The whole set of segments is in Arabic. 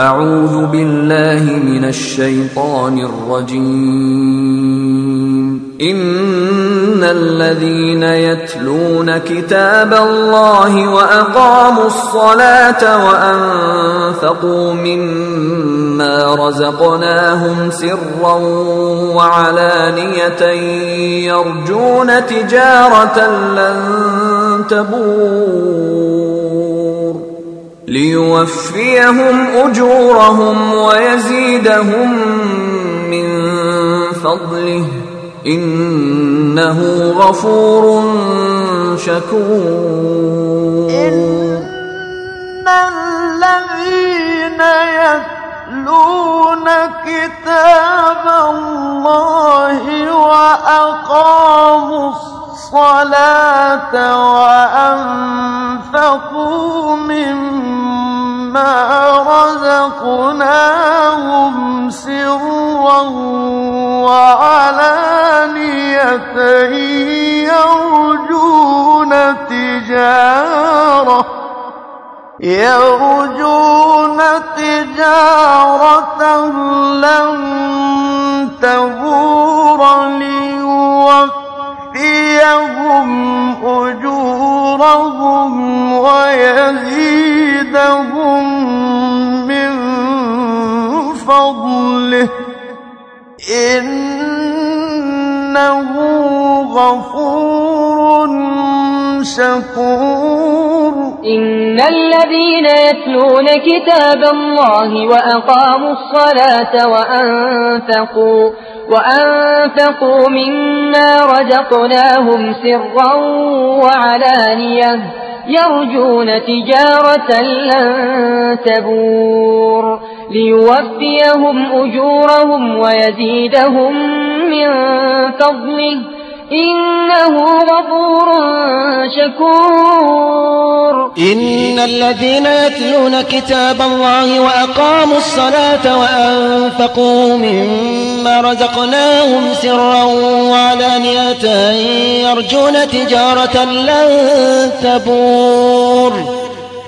أعوذ بالله من الشيطان الرجيم. إن الذين يتلون كتاب الله وأقاموا الصلاة وأنفقوا مما رزقناهم سرا وعلانية يرجون تجارة لن تبور. ليوفيهم أجورهم ويزيدهم من فضله. إنه غفور شكور. إن الذين يتلون كتاب الله وأقاموا الصلاة وأنفقوا مما رزقناهم سرا وعلانية يرجون تجارة يرجون تجارة لن تبور ليوفيهم أجورهم ويزيدهم فضله إنه غفور شكور. إن الذين يتلون كتاب الله وأقاموا الصلاة وأنفقوا وأنفقوا مما رزقناهم سرا وعلانية يرجون تجارة لن تبور. ليوفيهم أجورهم ويزيدهم من فضله. إنه غفور شكور. إن الذين يتلون كتاب الله وأقاموا الصلاة وأنفقوا مما رزقناهم سرا وعلانية يرجون تجارة لن تبور.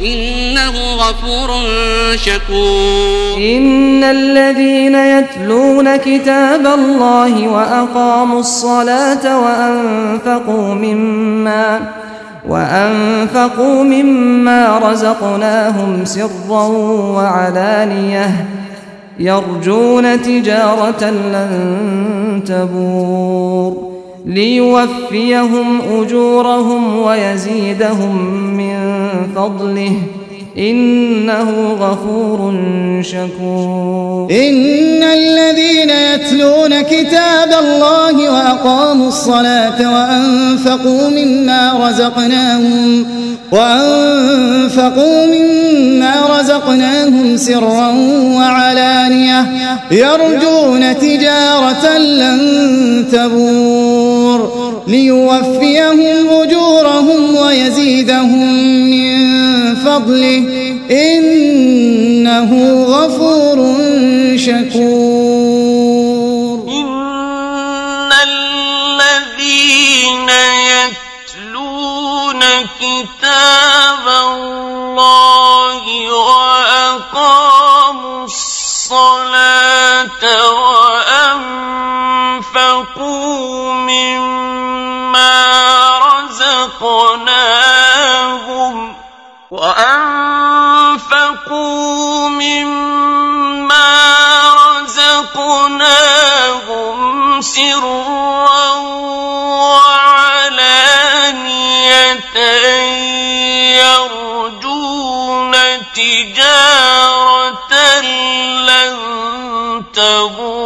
إنه غفور شكور. إن الذين يتلون كتاب الله وأقاموا الصلاة وأنفقوا مما وأنفقوا مما رزقناهم سرا وعلانية يرجون تجارة لن تبور. ليوفيهم أجورهم ويزيدهم من فضله. إنه غفور شكور. إن الذين يتلون كتاب الله وأقاموا الصلاة وأنفقوا مما رزقناهم وأنفقوا مما رزقناهم سرا وعلانية يرجون تجارة لن تبور. ليوفيهم أجورهم ويزيدهم من فضله. إنه غفور شكور. إن الذين يتلون كتاب الله وأقاموا الصلاة وأنفقوا مما رزقناهم وأنفقوا مما رزقناهم سرا وعلانية يرجون تجارة لن تبور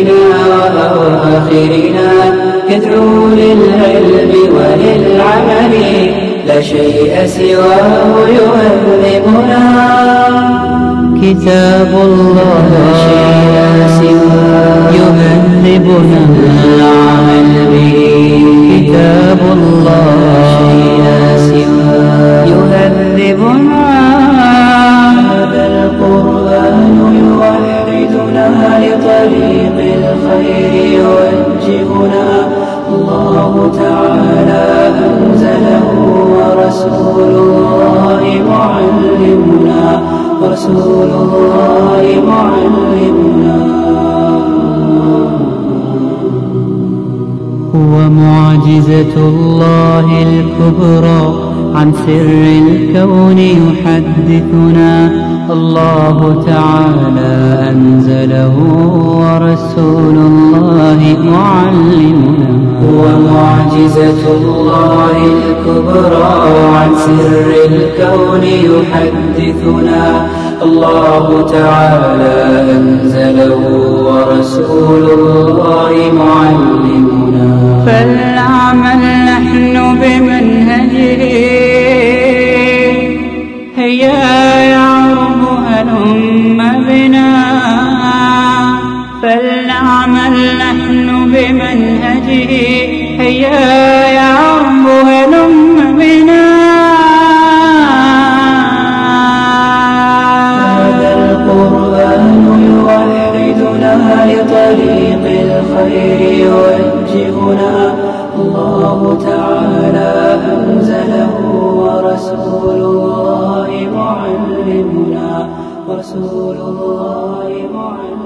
وأواخرنا يدعو للعلم وللعمل لا شيء سواه يهذبنا كتاب الله لا شيء سواه يهذبنا العمل به. كتاب الله لا شيء سواه يهذبنا هذا القرآن يوحدنا لطريق الخير. ورسول الله الله هو معجزة الله الكبرى عن سر الكون يحدثنا. الله تعالى أنزله ورسول الله معجزة الله الكبرى عن سر الكون يحدثنا. الله تعالى أنزله ورسول الله معلمنا فلنعمل نحن بمنهجه. هيا يعرب هلم بنا. هذا القرآن يوحدنا لطريق الخير يوجهنا. الله تعالى أنزله ورسول الله معلمنا. ورسول الله معلمنا.